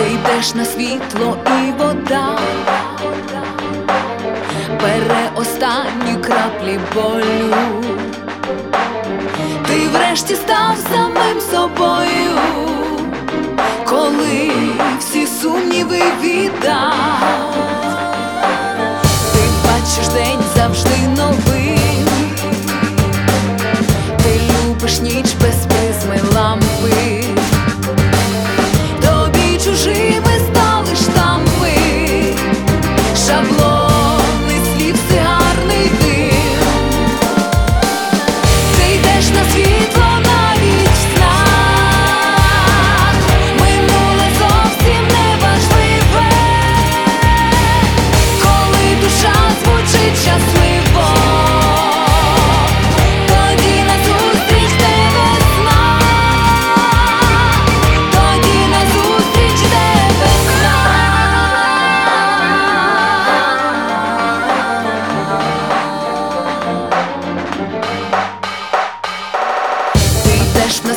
йдеш на світло і вода, бере останні краплі болю, ти врешті став самим собою, коли всі сумніви віддав,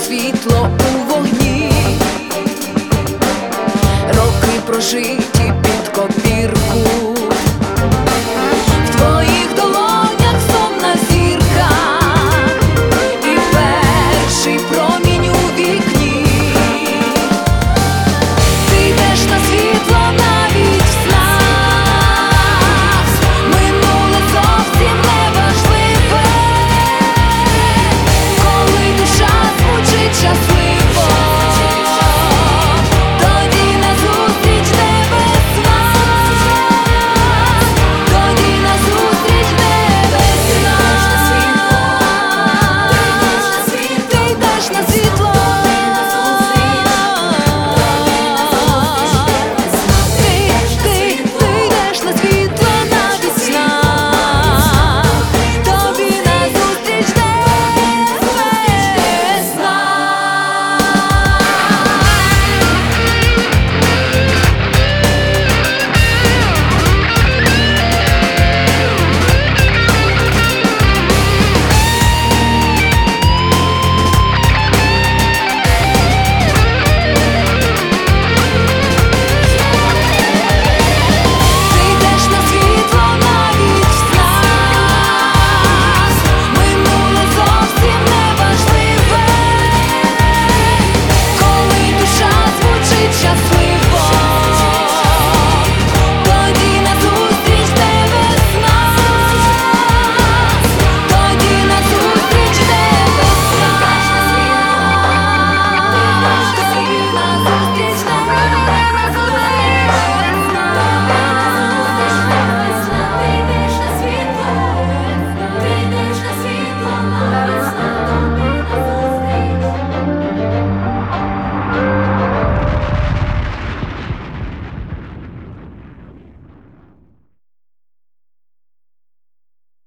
світло у вогні, роки прожиті під копірку.